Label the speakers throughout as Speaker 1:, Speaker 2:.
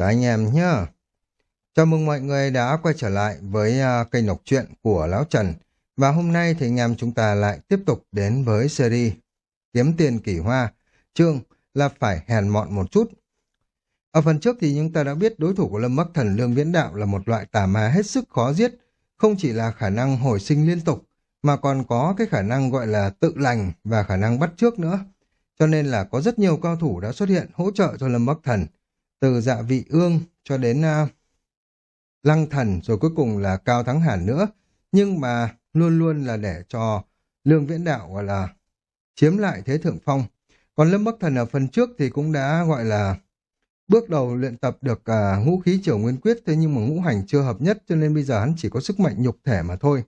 Speaker 1: Các anh em nhá. Chào mừng mọi người đã quay trở lại với uh, kênh đọc truyện của Lão Trần. Và hôm nay thì anh em chúng ta lại tiếp tục đến với series Kiếm tiền kỳ hoa. Chương là phải hèn mọn một chút. Ở phần trước thì chúng ta đã biết đối thủ của Lâm Bắc Thần Lương Viễn Đạo là một loại tà ma hết sức khó giết. Không chỉ là khả năng hồi sinh liên tục, mà còn có cái khả năng gọi là tự lành và khả năng bắt trước nữa. Cho nên là có rất nhiều cao thủ đã xuất hiện hỗ trợ cho Lâm Bắc Thần từ dạ vị ương cho đến uh, lăng thần rồi cuối cùng là cao thắng hẳn nữa. Nhưng mà luôn luôn là để cho lương viễn đạo gọi là chiếm lại thế thượng phong. Còn lâm bắc thần ở phần trước thì cũng đã gọi là bước đầu luyện tập được uh, ngũ khí triều nguyên quyết thế nhưng mà ngũ hành chưa hợp nhất cho nên bây giờ hắn chỉ có sức mạnh nhục thể mà thôi.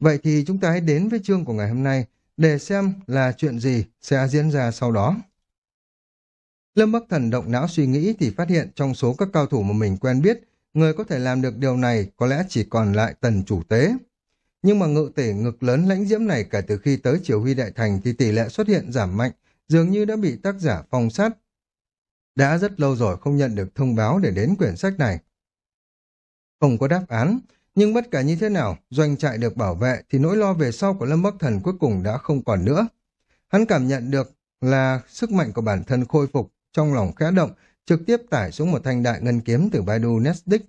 Speaker 1: Vậy thì chúng ta hãy đến với chương của ngày hôm nay để xem là chuyện gì sẽ diễn ra sau đó. Lâm Bắc Thần động não suy nghĩ thì phát hiện trong số các cao thủ mà mình quen biết, người có thể làm được điều này có lẽ chỉ còn lại tần chủ tế. Nhưng mà ngự tể ngực lớn lãnh diễm này kể từ khi tới Triều Huy Đại Thành thì tỷ lệ xuất hiện giảm mạnh, dường như đã bị tác giả phong sát. Đã rất lâu rồi không nhận được thông báo để đến quyển sách này. Không có đáp án, nhưng bất cả như thế nào, doanh trại được bảo vệ thì nỗi lo về sau của Lâm Bắc Thần cuối cùng đã không còn nữa. Hắn cảm nhận được là sức mạnh của bản thân khôi phục, trong lòng khẽ động, trực tiếp tải xuống một thanh đại ngân kiếm từ Baidu Nestic.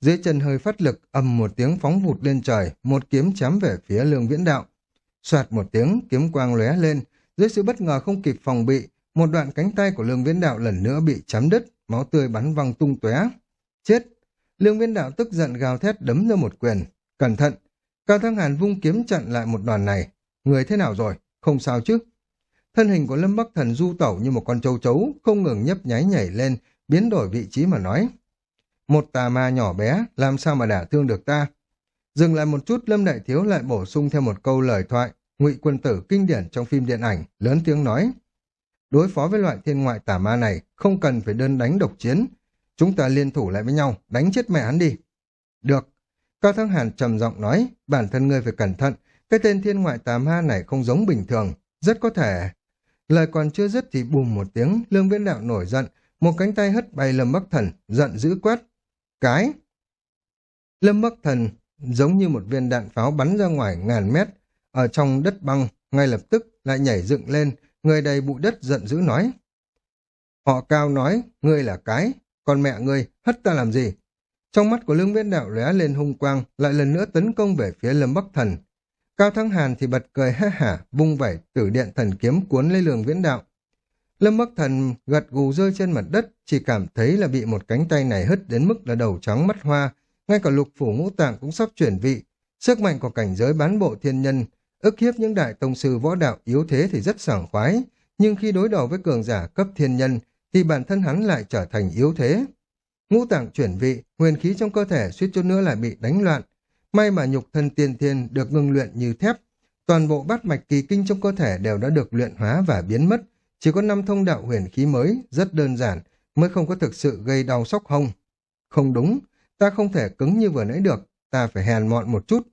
Speaker 1: Dưới chân hơi phát lực, ầm một tiếng phóng vụt lên trời, một kiếm chém về phía lương viễn đạo. Xoạt một tiếng, kiếm quang lóe lên, dưới sự bất ngờ không kịp phòng bị, một đoạn cánh tay của lương viễn đạo lần nữa bị chém đứt, máu tươi bắn văng tung tóe. Chết! Lương viễn đạo tức giận gào thét đấm ra một quyền. Cẩn thận! Cao Thăng Hàn vung kiếm chặn lại một đoàn này. Người thế nào rồi? Không sao chứ? Thân hình của Lâm Bắc Thần du tẩu như một con châu chấu, không ngừng nhấp nháy nhảy lên, biến đổi vị trí mà nói. Một tà ma nhỏ bé, làm sao mà đả thương được ta? Dừng lại một chút, Lâm Đại Thiếu lại bổ sung thêm một câu lời thoại, ngụy quân tử kinh điển trong phim điện ảnh, lớn tiếng nói. Đối phó với loại thiên ngoại tà ma này, không cần phải đơn đánh độc chiến. Chúng ta liên thủ lại với nhau, đánh chết mẹ hắn đi. Được. Cao Thăng Hàn trầm giọng nói, bản thân ngươi phải cẩn thận, cái tên thiên ngoại tà ma này không giống bình thường, rất có thể Lời còn chưa dứt thì bùm một tiếng, Lương Viễn Đạo nổi giận, một cánh tay hất bay Lâm Bắc Thần, giận dữ quát. Cái! Lâm Bắc Thần giống như một viên đạn pháo bắn ra ngoài ngàn mét, ở trong đất băng, ngay lập tức lại nhảy dựng lên, người đầy bụi đất giận dữ nói. Họ cao nói, ngươi là cái, còn mẹ ngươi, hất ta làm gì? Trong mắt của Lương Viễn Đạo lóe lên hung quang, lại lần nữa tấn công về phía Lâm Bắc Thần, Cao Thắng Hàn thì bật cười ha hả, vung vẩy tử điện thần kiếm cuốn lấy lường viễn đạo. Lâm Bắc Thần gật gù rơi trên mặt đất, chỉ cảm thấy là bị một cánh tay này hất đến mức là đầu trắng mắt hoa, ngay cả lục phủ ngũ tạng cũng sắp chuyển vị. Sức mạnh của cảnh giới bán bộ thiên nhân, ức hiếp những đại tông sư võ đạo yếu thế thì rất sảng khoái, nhưng khi đối đầu với cường giả cấp thiên nhân thì bản thân hắn lại trở thành yếu thế. Ngũ tạng chuyển vị, huyền khí trong cơ thể suýt chút nữa lại bị đánh loạn, May mà nhục thân tiên thiên được ngưng luyện như thép. Toàn bộ bát mạch kỳ kinh trong cơ thể đều đã được luyện hóa và biến mất. Chỉ có năm thông đạo huyền khí mới, rất đơn giản, mới không có thực sự gây đau sóc hông. Không đúng, ta không thể cứng như vừa nãy được, ta phải hèn mọn một chút.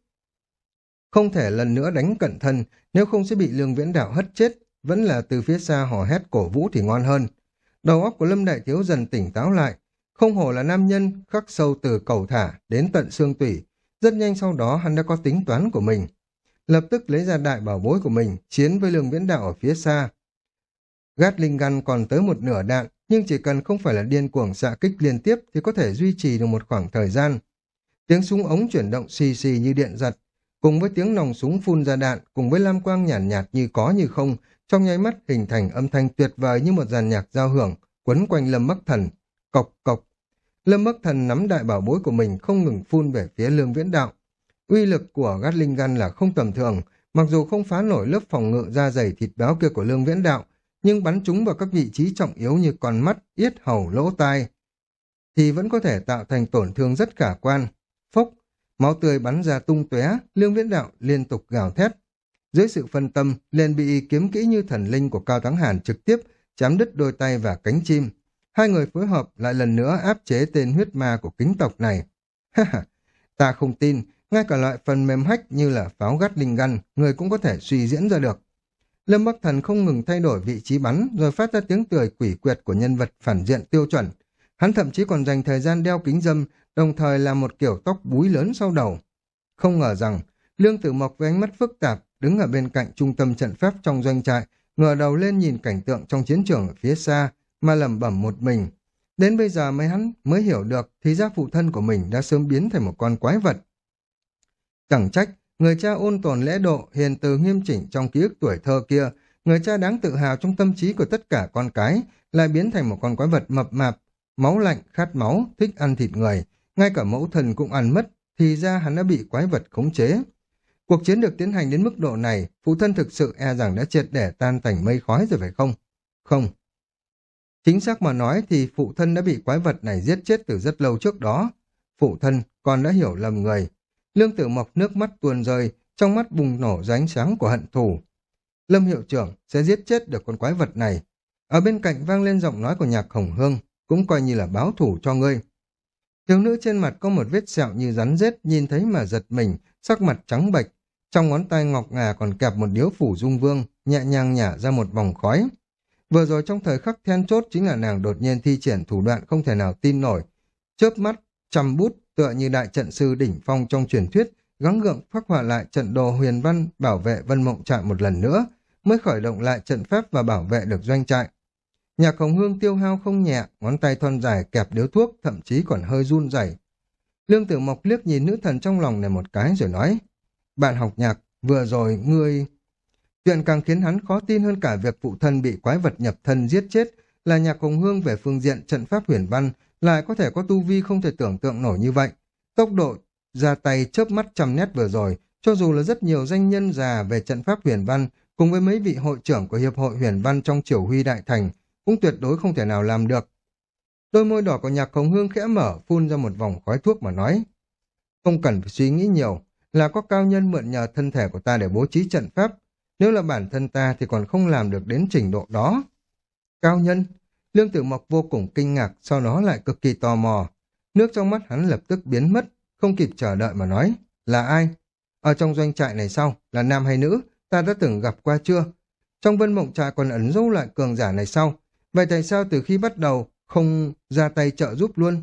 Speaker 1: Không thể lần nữa đánh cận thân, nếu không sẽ bị lương viễn đạo hất chết, vẫn là từ phía xa hò hét cổ vũ thì ngon hơn. Đầu óc của Lâm Đại Thiếu dần tỉnh táo lại, không hổ là nam nhân, khắc sâu từ cầu thả đến tận xương tủy, rất nhanh sau đó hắn đã có tính toán của mình. Lập tức lấy ra đại bảo bối của mình, chiến với lương viễn đạo ở phía xa. Gatling gun còn tới một nửa đạn, nhưng chỉ cần không phải là điên cuồng xạ kích liên tiếp thì có thể duy trì được một khoảng thời gian. Tiếng súng ống chuyển động xì xì như điện giật, cùng với tiếng nòng súng phun ra đạn, cùng với lam quang nhàn nhạt, nhạt như có như không, trong nháy mắt hình thành âm thanh tuyệt vời như một dàn nhạc giao hưởng, quấn quanh lâm mắc thần. Cộc cộc, Lâm Bắc Thần nắm đại bảo bối của mình không ngừng phun về phía lương viễn đạo. Uy lực của Gatling Gun là không tầm thường, mặc dù không phá nổi lớp phòng ngự da dày thịt béo kia của lương viễn đạo, nhưng bắn chúng vào các vị trí trọng yếu như con mắt, yết hầu, lỗ tai, thì vẫn có thể tạo thành tổn thương rất khả quan. Phốc, máu tươi bắn ra tung tóe, lương viễn đạo liên tục gào thét. Dưới sự phân tâm, liền bị kiếm kỹ như thần linh của Cao Thắng Hàn trực tiếp chém đứt đôi tay và cánh chim. Hai người phối hợp lại lần nữa áp chế tên huyết ma của kính tộc này. ta không tin, ngay cả loại phần mềm hách như là pháo gắt linh găn, người cũng có thể suy diễn ra được. Lâm Bắc Thần không ngừng thay đổi vị trí bắn, rồi phát ra tiếng cười quỷ quyệt của nhân vật phản diện tiêu chuẩn. Hắn thậm chí còn dành thời gian đeo kính dâm, đồng thời làm một kiểu tóc búi lớn sau đầu. Không ngờ rằng, Lương Tử Mộc với ánh mắt phức tạp, đứng ở bên cạnh trung tâm trận pháp trong doanh trại, ngửa đầu lên nhìn cảnh tượng trong chiến trường ở phía xa, mà lẩm bẩm một mình. Đến bây giờ mới hắn mới hiểu được thì ra phụ thân của mình đã sớm biến thành một con quái vật. Chẳng trách, người cha ôn tồn lễ độ, hiền từ nghiêm chỉnh trong ký ức tuổi thơ kia, người cha đáng tự hào trong tâm trí của tất cả con cái, lại biến thành một con quái vật mập mạp, máu lạnh, khát máu, thích ăn thịt người, ngay cả mẫu thần cũng ăn mất, thì ra hắn đã bị quái vật khống chế. Cuộc chiến được tiến hành đến mức độ này, phụ thân thực sự e rằng đã triệt để tan thành mây khói rồi phải không? Không. Chính xác mà nói thì phụ thân đã bị quái vật này giết chết từ rất lâu trước đó. Phụ thân con đã hiểu lầm người. Lương tử mộc nước mắt tuôn rơi, trong mắt bùng nổ ra ánh sáng của hận thù. Lâm hiệu trưởng sẽ giết chết được con quái vật này. Ở bên cạnh vang lên giọng nói của nhạc hồng hương, cũng coi như là báo thủ cho ngươi. Thiếu nữ trên mặt có một vết sẹo như rắn rết, nhìn thấy mà giật mình, sắc mặt trắng bệch. Trong ngón tay ngọc ngà còn kẹp một điếu phủ dung vương, nhẹ nhàng nhả ra một vòng khói. Vừa rồi trong thời khắc then chốt chính là nàng đột nhiên thi triển thủ đoạn không thể nào tin nổi. Chớp mắt, chăm bút, tựa như đại trận sư đỉnh phong trong truyền thuyết, gắng gượng phát họa lại trận đồ huyền văn bảo vệ vân mộng trại một lần nữa, mới khởi động lại trận pháp và bảo vệ được doanh trại. Nhạc hồng hương tiêu hao không nhẹ, ngón tay thon dài kẹp điếu thuốc, thậm chí còn hơi run rẩy. Lương tử mộc liếc nhìn nữ thần trong lòng này một cái rồi nói, bạn học nhạc, vừa rồi ngươi... Chuyện càng khiến hắn khó tin hơn cả việc phụ thân bị quái vật nhập thân giết chết là nhạc hồng hương về phương diện trận pháp huyền văn lại có thể có tu vi không thể tưởng tượng nổi như vậy. Tốc độ ra tay chớp mắt trăm nét vừa rồi, cho dù là rất nhiều danh nhân già về trận pháp huyền văn cùng với mấy vị hội trưởng của Hiệp hội huyền văn trong triều huy đại thành cũng tuyệt đối không thể nào làm được. Đôi môi đỏ của nhạc hồng hương khẽ mở, phun ra một vòng khói thuốc mà nói. Không cần phải suy nghĩ nhiều, là có cao nhân mượn nhờ thân thể của ta để bố trí trận pháp. Nếu là bản thân ta thì còn không làm được đến trình độ đó. Cao nhân? Lương Tử Mộc vô cùng kinh ngạc, sau đó lại cực kỳ tò mò. Nước trong mắt hắn lập tức biến mất, không kịp chờ đợi mà nói. Là ai? Ở trong doanh trại này sau, là nam hay nữ? Ta đã từng gặp qua chưa? Trong vân mộng trại còn ẩn dấu lại cường giả này sau. Vậy tại sao từ khi bắt đầu không ra tay trợ giúp luôn?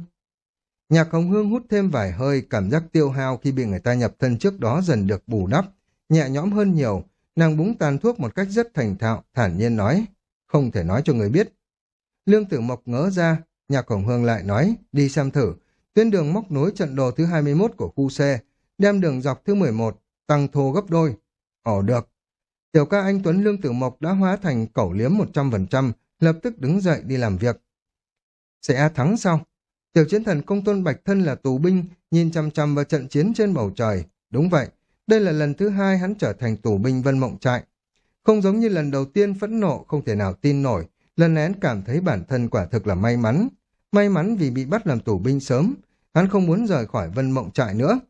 Speaker 1: Nhạc Hồng Hương hút thêm vài hơi, cảm giác tiêu hao khi bị người ta nhập thân trước đó dần được bù đắp, nhẹ nhõm hơn nhiều, nàng búng tàn thuốc một cách rất thành thạo, thản nhiên nói, không thể nói cho người biết. Lương Tử Mộc ngỡ ra, Nhạc Hồng Hương lại nói, đi xem thử, tuyến đường móc nối trận đồ thứ 21 của khu C, đem đường dọc thứ 11, tăng thô gấp đôi. Ồ được. Tiểu ca anh Tuấn Lương Tử Mộc đã hóa thành cẩu liếm 100%, lập tức đứng dậy đi làm việc. Sẽ thắng sau. Tiểu chiến thần công tôn Bạch Thân là tù binh, nhìn chăm chăm vào trận chiến trên bầu trời. Đúng vậy, đây là lần thứ hai hắn trở thành tù binh vân mộng trại. Không giống như lần đầu tiên phẫn nộ không thể nào tin nổi, lần này hắn cảm thấy bản thân quả thực là may mắn. May mắn vì bị bắt làm tù binh sớm, hắn không muốn rời khỏi vân mộng trại nữa.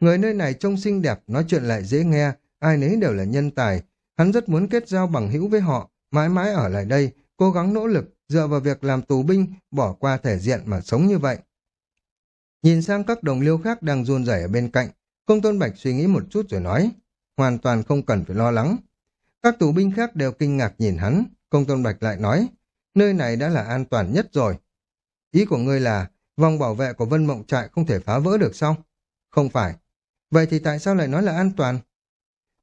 Speaker 1: Người nơi này trông xinh đẹp, nói chuyện lại dễ nghe, ai nấy đều là nhân tài. Hắn rất muốn kết giao bằng hữu với họ, mãi mãi ở lại đây, cố gắng nỗ lực, dựa vào việc làm tù binh, bỏ qua thể diện mà sống như vậy. Nhìn sang các đồng liêu khác đang run rẩy ở bên cạnh, công tôn bạch suy nghĩ một chút rồi nói, hoàn toàn không cần phải lo lắng. Các tù binh khác đều kinh ngạc nhìn hắn, công tôn bạch lại nói, nơi này đã là an toàn nhất rồi. Ý của ngươi là, vòng bảo vệ của vân mộng trại không thể phá vỡ được sao? Không phải. Vậy thì tại sao lại nói là an toàn?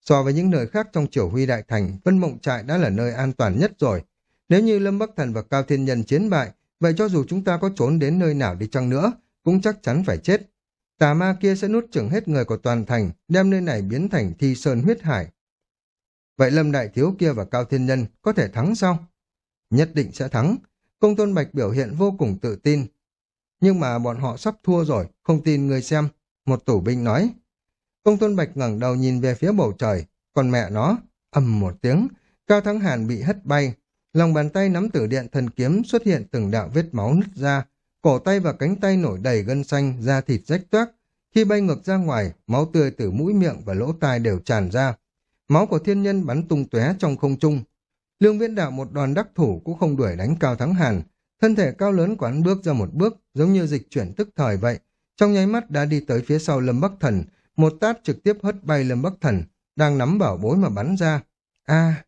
Speaker 1: So với những nơi khác trong triều huy đại thành, vân mộng trại đã là nơi an toàn nhất rồi. Nếu như Lâm Bắc Thần và Cao Thiên Nhân chiến bại, vậy cho dù chúng ta có trốn đến nơi nào đi chăng nữa, cũng chắc chắn phải chết. Tà ma kia sẽ nuốt chửng hết người của toàn thành, đem nơi này biến thành thi sơn huyết hải. Vậy Lâm Đại Thiếu kia và Cao Thiên Nhân có thể thắng sao? Nhất định sẽ thắng. Công Tôn Bạch biểu hiện vô cùng tự tin. Nhưng mà bọn họ sắp thua rồi, không tin người xem. Một tủ binh nói. Công Tôn Bạch ngẩng đầu nhìn về phía bầu trời, còn mẹ nó, ầm một tiếng, Cao Thắng Hàn bị hất bay, Lòng bàn tay nắm tử điện thần kiếm xuất hiện từng đạo vết máu nứt ra, cổ tay và cánh tay nổi đầy gân xanh, da thịt rách toác. Khi bay ngược ra ngoài, máu tươi từ mũi miệng và lỗ tai đều tràn ra. Máu của thiên nhân bắn tung tóe trong không trung. Lương viễn đạo một đoàn đắc thủ cũng không đuổi đánh Cao Thắng Hàn. Thân thể cao lớn của hắn bước ra một bước, giống như dịch chuyển tức thời vậy. Trong nháy mắt đã đi tới phía sau Lâm Bắc Thần, một tát trực tiếp hất bay Lâm Bắc Thần, đang nắm bảo bối mà bắn ra. a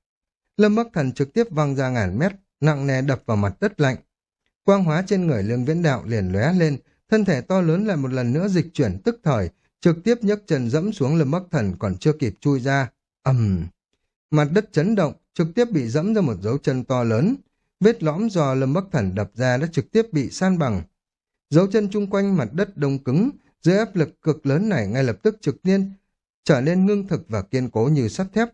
Speaker 1: Lâm Bắc Thần trực tiếp văng ra ngàn mét, nặng nề đập vào mặt đất lạnh. Quang hóa trên người lương viễn đạo liền lóe lên, thân thể to lớn lại một lần nữa dịch chuyển tức thời, trực tiếp nhấc chân dẫm xuống lâm bắc thần còn chưa kịp chui ra. ầm Mặt đất chấn động, trực tiếp bị dẫm ra một dấu chân to lớn. Vết lõm do lâm bắc thần đập ra đã trực tiếp bị san bằng. Dấu chân chung quanh mặt đất đông cứng, dưới áp lực cực lớn này ngay lập tức trực nhiên trở nên ngưng thực và kiên cố như sắt thép.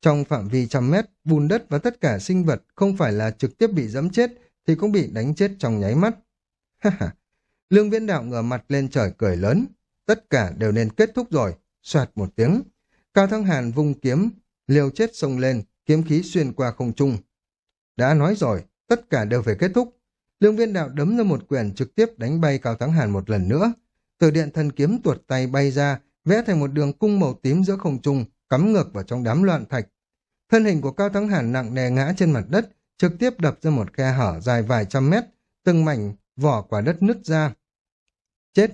Speaker 1: Trong phạm vi trăm mét, bùn đất và tất cả sinh vật không phải là trực tiếp bị dẫm chết thì cũng bị đánh chết trong nháy mắt. Lương viễn đạo ngửa mặt lên trời cười lớn. Tất cả đều nên kết thúc rồi. Soạt một tiếng. Cao Thăng Hàn vung kiếm, liều chết sông lên, kiếm khí xuyên qua không trung. Đã nói rồi, tất cả đều phải kết thúc. Lương viên đạo đấm ra một quyền trực tiếp đánh bay Cao Thắng Hàn một lần nữa. Từ điện thần kiếm tuột tay bay ra, vẽ thành một đường cung màu tím giữa không trung, cắm ngược vào trong đám loạn thạch. Thân hình của Cao Thắng Hàn nặng nề ngã trên mặt đất, trực tiếp đập ra một khe hở dài vài trăm mét, từng mảnh vỏ quả đất nứt ra. Chết!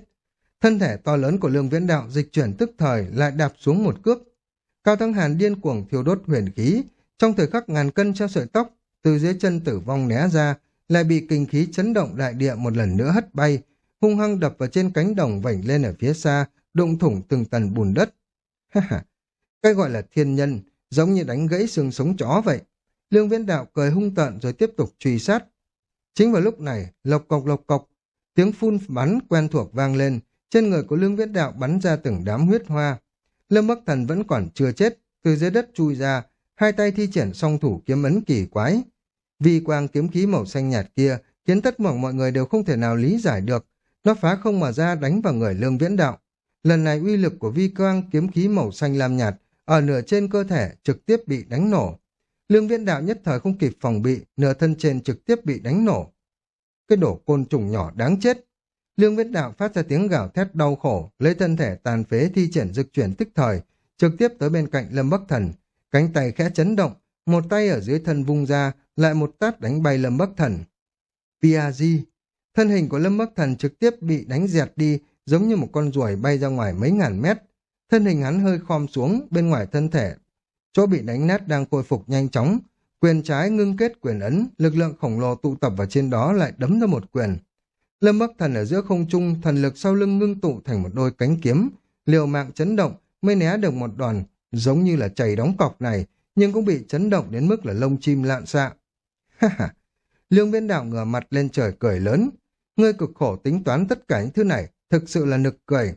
Speaker 1: Thân thể to lớn của lương viễn đạo dịch chuyển tức thời lại đạp xuống một cước. Cao Thắng Hàn điên cuồng thiêu đốt huyền khí, trong thời khắc ngàn cân treo sợi tóc, từ dưới chân tử vong né ra, lại bị kinh khí chấn động đại địa một lần nữa hất bay, hung hăng đập vào trên cánh đồng vảnh lên ở phía xa, đụng thủng từng tầng bùn đất. Cái gọi là thiên nhân, giống như đánh gãy xương sống chó vậy. Lương viễn đạo cười hung tợn rồi tiếp tục truy sát. Chính vào lúc này, lộc cộc lộc cộc, tiếng phun bắn quen thuộc vang lên, trên người của lương viễn đạo bắn ra từng đám huyết hoa. Lâm Bắc Thần vẫn còn chưa chết, từ dưới đất chui ra, hai tay thi triển song thủ kiếm ấn kỳ quái. Vì quang kiếm khí màu xanh nhạt kia khiến tất cả mọi người đều không thể nào lý giải được. Nó phá không mà ra đánh vào người lương viễn đạo. Lần này uy lực của vi quang kiếm khí màu xanh lam nhạt ở nửa trên cơ thể trực tiếp bị đánh nổ. Lương viễn đạo nhất thời không kịp phòng bị, nửa thân trên trực tiếp bị đánh nổ. Cái đổ côn trùng nhỏ đáng chết. Lương viễn đạo phát ra tiếng gào thét đau khổ, lấy thân thể tàn phế thi triển dực chuyển tức thời, trực tiếp tới bên cạnh Lâm Bắc Thần. Cánh tay khẽ chấn động, một tay ở dưới thân vung ra, lại một tát đánh bay Lâm Bắc Thần. Piazi, thân hình của Lâm Bắc Thần trực tiếp bị đánh dẹt đi, giống như một con ruồi bay ra ngoài mấy ngàn mét. Thân hình hắn hơi khom xuống, bên ngoài thân thể. Chỗ bị đánh nát đang khôi phục nhanh chóng. Quyền trái ngưng kết quyền ấn, lực lượng khổng lồ tụ tập vào trên đó lại đấm ra một quyền. Lâm Bắc Thần ở giữa không trung, thần lực sau lưng ngưng tụ thành một đôi cánh kiếm, liều mạng chấn động, mới né được một đoàn, giống như là chảy đóng cọc này, nhưng cũng bị chấn động đến mức là lông chim lạn xạ. Ha ha! Lương viên đạo ngửa mặt lên trời cười lớn. Ngươi cực khổ tính toán tất cả những thứ này, thực sự là nực cười.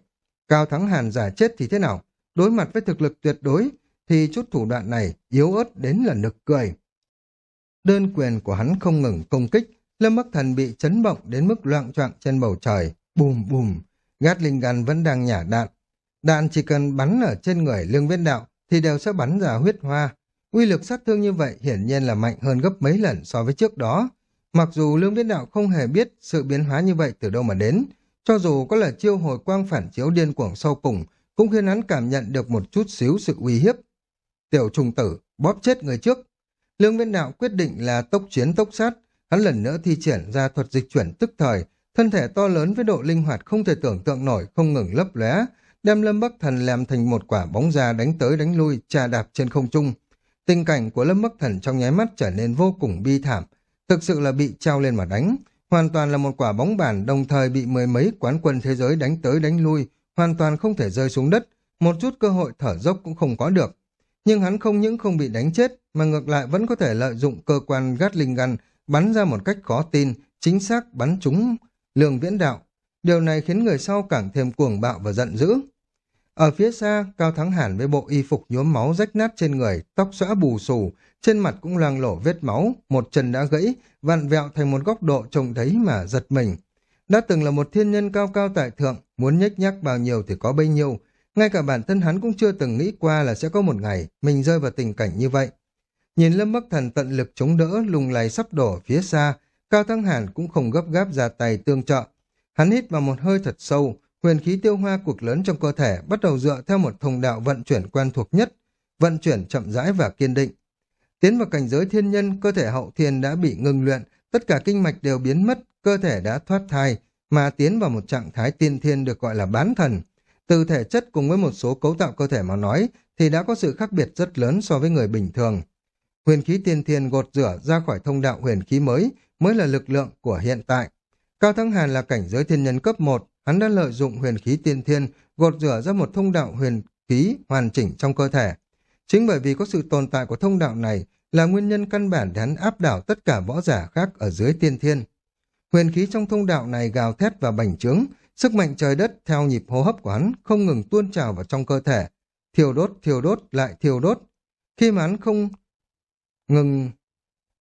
Speaker 1: Cao Thắng Hàn giả chết thì thế nào? Đối mặt với thực lực tuyệt đối, thì chút thủ đoạn này yếu ớt đến là nực cười. Đơn quyền của hắn không ngừng công kích, Lâm Bắc Thần bị chấn động đến mức loạn choạng trên bầu trời. Bùm bùm, Gatling gun vẫn đang nhả đạn. Đạn chỉ cần bắn ở trên người lương viên đạo thì đều sẽ bắn ra huyết hoa. Uy lực sát thương như vậy hiển nhiên là mạnh hơn gấp mấy lần so với trước đó. Mặc dù lương viên đạo không hề biết sự biến hóa như vậy từ đâu mà đến, cho dù có là chiêu hồi quang phản chiếu điên cuồng sau cùng, cũng khiến hắn cảm nhận được một chút xíu sự uy hiếp. Tiểu trùng tử, bóp chết người trước. Lương viễn đạo quyết định là tốc chiến tốc sát, hắn lần nữa thi triển ra thuật dịch chuyển tức thời, thân thể to lớn với độ linh hoạt không thể tưởng tượng nổi không ngừng lấp lóe, đem Lâm Bắc Thần làm thành một quả bóng ra đánh tới đánh lui, trà đạp trên không trung. Tình cảnh của Lâm Bắc Thần trong nháy mắt trở nên vô cùng bi thảm, thực sự là bị trao lên mà đánh, hoàn toàn là một quả bóng bàn đồng thời bị mười mấy quán quân thế giới đánh tới đánh lui, hoàn toàn không thể rơi xuống đất, một chút cơ hội thở dốc cũng không có được. Nhưng hắn không những không bị đánh chết, mà ngược lại vẫn có thể lợi dụng cơ quan Gatling gun bắn ra một cách khó tin, chính xác bắn trúng lường viễn đạo. Điều này khiến người sau càng thêm cuồng bạo và giận dữ. Ở phía xa, Cao Thắng Hàn với bộ y phục nhuốm máu rách nát trên người, tóc xõa bù xù, trên mặt cũng loang lổ vết máu, một chân đã gãy, vặn vẹo thành một góc độ trông thấy mà giật mình. Đã từng là một thiên nhân cao cao tại thượng, muốn nhếch nhác bao nhiêu thì có bấy nhiêu. Ngay cả bản thân hắn cũng chưa từng nghĩ qua là sẽ có một ngày mình rơi vào tình cảnh như vậy. Nhìn Lâm Bắc Thần tận lực chống đỡ lùng lầy sắp đổ phía xa, Cao Thăng Hàn cũng không gấp gáp ra tay tương trợ. Hắn hít vào một hơi thật sâu, huyền khí tiêu hoa cuộc lớn trong cơ thể bắt đầu dựa theo một thông đạo vận chuyển quen thuộc nhất, vận chuyển chậm rãi và kiên định. Tiến vào cảnh giới thiên nhân, cơ thể hậu thiên đã bị ngừng luyện, tất cả kinh mạch đều biến mất, cơ thể đã thoát thai, mà tiến vào một trạng thái tiên thiên được gọi là bán thần. Từ thể chất cùng với một số cấu tạo cơ thể mà nói, thì đã có sự khác biệt rất lớn so với người bình thường. Huyền khí tiên thiên gột rửa ra khỏi thông đạo huyền khí mới, mới là lực lượng của hiện tại. Cao Thắng Hàn là cảnh giới thiên nhân cấp 1, hắn đã lợi dụng huyền khí tiên thiên, gột rửa ra một thông đạo huyền khí hoàn chỉnh trong cơ thể. Chính bởi vì có sự tồn tại của thông đạo này là nguyên nhân căn bản để hắn áp đảo tất cả võ giả khác ở dưới tiên thiên. Huyền khí trong thông đạo này gào thét và bành trướng, sức mạnh trời đất theo nhịp hô hấp của hắn không ngừng tuôn trào vào trong cơ thể. Thiêu đốt, thiêu đốt, lại thiêu đốt. Khi mà hắn không ngừng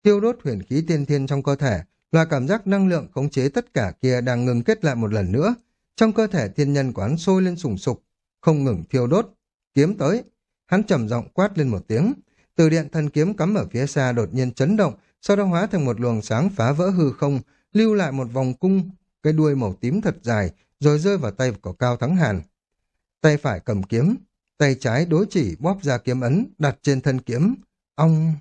Speaker 1: thiêu đốt huyền khí tiên thiên trong cơ thể, là cảm giác năng lượng khống chế tất cả kia đang ngừng kết lại một lần nữa. Trong cơ thể thiên nhân của hắn sôi lên sùng sục, không ngừng thiêu đốt. Kiếm tới. Hắn trầm giọng quát lên một tiếng. Từ điện thần kiếm cắm ở phía xa đột nhiên chấn động, sau đó hóa thành một luồng sáng phá vỡ hư không, lưu lại một vòng cung, cái đuôi màu tím thật dài, rồi rơi vào tay của Cao Thắng Hàn. Tay phải cầm kiếm, tay trái đối chỉ bóp ra kiếm ấn, đặt trên thân kiếm. Ông...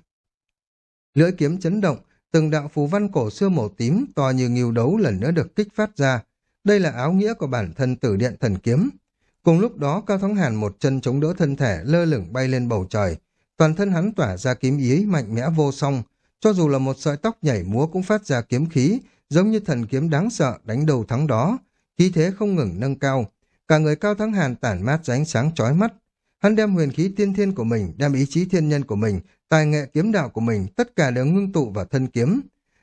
Speaker 1: Lưỡi kiếm chấn động, từng đạo phù văn cổ xưa màu tím to như nghiêu đấu lần nữa được kích phát ra. Đây là áo nghĩa của bản thân tử điện thần kiếm. Cùng lúc đó Cao Thắng Hàn một chân chống đỡ thân thể lơ lửng bay lên bầu trời. Toàn thân hắn tỏa ra kiếm ý mạnh mẽ vô song. Cho dù là một sợi tóc nhảy múa cũng phát ra kiếm khí, giống như thần kiếm đáng sợ đánh đầu thắng đó. Khí thế không ngừng nâng cao. Cả người Cao Thắng Hàn tản mát ra ánh sáng chói mắt. Hắn đem huyền khí tiên thiên của mình, đem ý chí thiên nhân của mình, tài nghệ kiếm đạo của mình, tất cả đều ngưng tụ vào thân kiếm.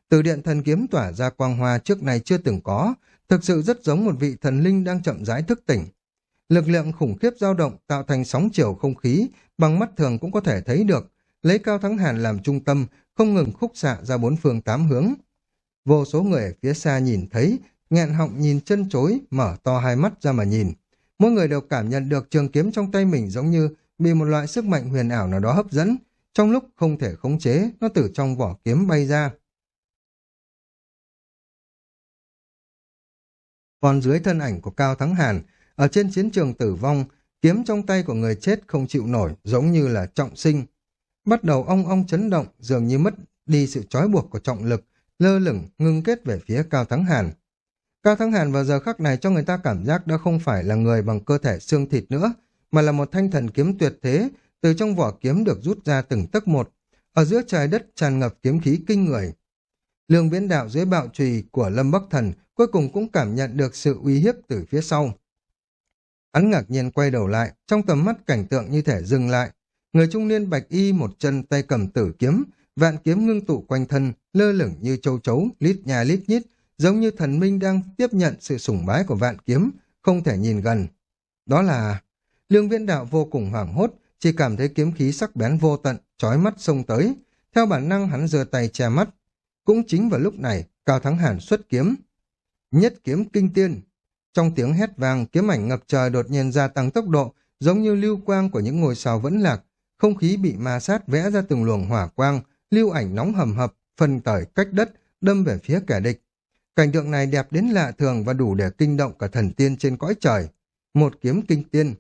Speaker 1: Từ điện thần kiếm tỏa ra quang hoa trước này chưa từng có, thực sự rất giống một vị thần linh đang chậm rãi thức tỉnh. Lực lượng khủng khiếp dao động tạo thành sóng chiều không khí, bằng mắt thường cũng có thể thấy được, lấy Cao Thắng Hàn làm trung tâm, không ngừng khúc xạ ra bốn phương tám hướng. Vô số người ở phía xa nhìn thấy, nghẹn họng nhìn chân chối, mở to hai mắt ra mà nhìn. Mỗi người đều cảm nhận được trường kiếm trong tay mình giống như bị một loại sức mạnh huyền ảo nào đó hấp dẫn, trong lúc không thể khống chế, nó từ trong vỏ kiếm bay ra. Còn dưới thân ảnh của Cao Thắng Hàn, ở trên chiến trường tử vong, kiếm trong tay của người chết không chịu nổi, giống như là trọng sinh. Bắt đầu ong ong chấn động, dường như mất đi sự trói buộc của trọng lực, lơ lửng, ngưng kết về phía Cao Thắng Hàn. Cao Thắng Hàn vào giờ khắc này cho người ta cảm giác đã không phải là người bằng cơ thể xương thịt nữa, mà là một thanh thần kiếm tuyệt thế, từ trong vỏ kiếm được rút ra từng tấc một. Ở giữa trời đất tràn ngập kiếm khí kinh người. Lương biến đạo dưới bạo trùy của Lâm Bắc Thần cuối cùng cũng cảm nhận được sự uy hiếp từ phía sau. Hắn ngạc nhiên quay đầu lại, trong tầm mắt cảnh tượng như thể dừng lại. Người trung niên bạch y một chân tay cầm tử kiếm, vạn kiếm ngưng tụ quanh thân, lơ lửng như châu chấu, lít nhà lít nhít, giống như thần minh đang tiếp nhận sự sủng bái của vạn kiếm, không thể nhìn gần. Đó là... Lương viễn đạo vô cùng hoảng hốt, chỉ cảm thấy kiếm khí sắc bén vô tận, trói mắt xông tới. Theo bản năng hắn giơ tay che mắt. Cũng chính vào lúc này, Cao Thắng Hàn xuất kiếm. Nhất kiếm kinh tiên. Trong tiếng hét vang, kiếm ảnh ngập trời đột nhiên gia tăng tốc độ, giống như lưu quang của những ngôi sao vẫn lạc. Không khí bị ma sát vẽ ra từng luồng hỏa quang, lưu ảnh nóng hầm hập, phân tởi cách đất, đâm về phía kẻ địch. Cảnh tượng này đẹp đến lạ thường và đủ để kinh động cả thần tiên trên cõi trời. Một kiếm kinh tiên.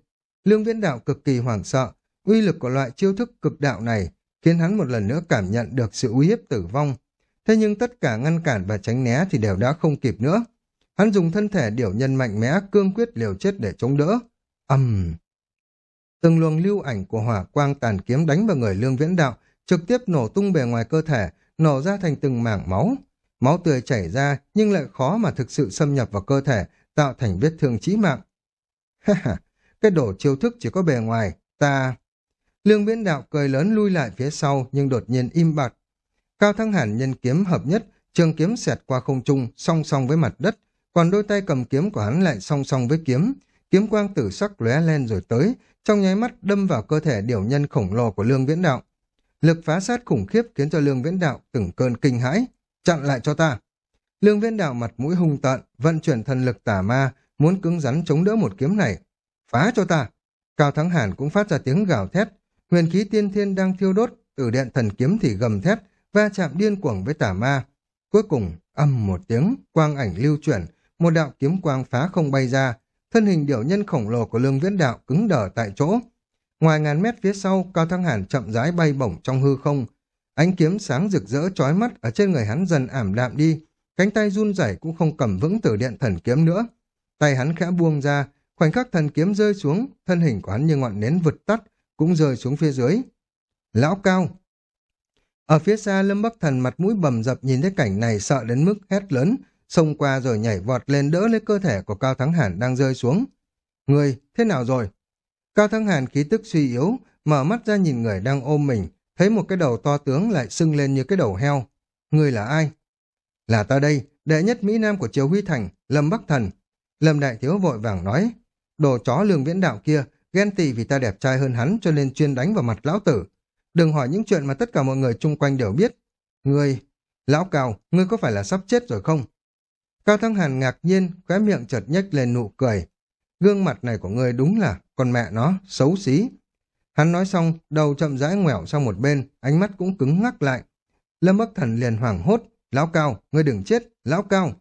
Speaker 1: Lương viễn đạo cực kỳ hoảng sợ, uy lực của loại chiêu thức cực đạo này khiến hắn một lần nữa cảm nhận được sự uy hiếp tử vong. Thế nhưng tất cả ngăn cản và tránh né thì đều đã không kịp nữa. Hắn dùng thân thể điểu nhân mạnh mẽ, cương quyết liều chết để chống đỡ. ầm um. Từng luồng lưu ảnh của hỏa quang tàn kiếm đánh vào người lương viễn đạo, trực tiếp nổ tung bề ngoài cơ thể, nổ ra thành từng mảng máu. Máu tươi chảy ra nhưng lại khó mà thực sự xâm nhập vào cơ thể, tạo thành vết thương chí mạng. Ha ha, cái đổ chiêu thức chỉ có bề ngoài, ta... Lương viễn đạo cười lớn lui lại phía sau nhưng đột nhiên im bặt. Cao Thăng Hàn nhân kiếm hợp nhất, trường kiếm xẹt qua không trung, song song với mặt đất, còn đôi tay cầm kiếm của hắn lại song song với kiếm. Kiếm quang tử sắc lóe lên rồi tới, trong nháy mắt đâm vào cơ thể điều nhân khổng lồ của Lương Viễn Đạo. Lực phá sát khủng khiếp khiến cho Lương Viễn Đạo từng cơn kinh hãi. Chặn lại cho ta. Lương Viễn Đạo mặt mũi hung tợn, vận chuyển thần lực tả ma, muốn cứng rắn chống đỡ một kiếm này. Phá cho ta. Cao Thắng Hàn cũng phát ra tiếng gào thét, Huyền khí tiên thiên đang thiêu đốt, tử điện thần kiếm thì gầm thét, va chạm điên cuồng với tà ma. Cuối cùng, âm một tiếng, quang ảnh lưu chuyển, một đạo kiếm quang phá không bay ra, thân hình điểu nhân khổng lồ của lương viễn đạo cứng đờ tại chỗ. Ngoài ngàn mét phía sau, Cao Thăng Hàn chậm rãi bay bổng trong hư không. Ánh kiếm sáng rực rỡ chói mắt ở trên người hắn dần ảm đạm đi, cánh tay run rẩy cũng không cầm vững tử điện thần kiếm nữa. Tay hắn khẽ buông ra, khoảnh khắc thần kiếm rơi xuống, thân hình của hắn như ngọn nến vượt tắt, cũng rơi xuống phía dưới. Lão Cao! Ở phía xa Lâm Bắc Thần mặt mũi bầm dập nhìn thấy cảnh này sợ đến mức hét lớn, xông qua rồi nhảy vọt lên đỡ lấy cơ thể của Cao Thắng Hàn đang rơi xuống. Người, thế nào rồi? Cao Thăng Hàn khí tức suy yếu, mở mắt ra nhìn người đang ôm mình, thấy một cái đầu to tướng lại sưng lên như cái đầu heo. Người là ai? Là ta đây, đệ nhất Mỹ Nam của Triều Huy Thành, Lâm Bắc Thần. Lâm Đại Thiếu vội vàng nói, đồ chó lường viễn đạo kia, ghen tị vì ta đẹp trai hơn hắn cho nên chuyên đánh vào mặt lão tử. Đừng hỏi những chuyện mà tất cả mọi người chung quanh đều biết. Ngươi, lão Cao, ngươi có phải là sắp chết rồi không? Cao Thăng Hàn ngạc nhiên, khóe miệng chợt nhếch lên nụ cười. Gương mặt này của ngươi đúng là, con mẹ nó, xấu xí. Hắn nói xong, đầu chậm rãi ngoẻo sang một bên, ánh mắt cũng cứng ngắc lại. Lâm Bắc Thần liền hoảng hốt, lão Cao, ngươi đừng chết, lão Cao.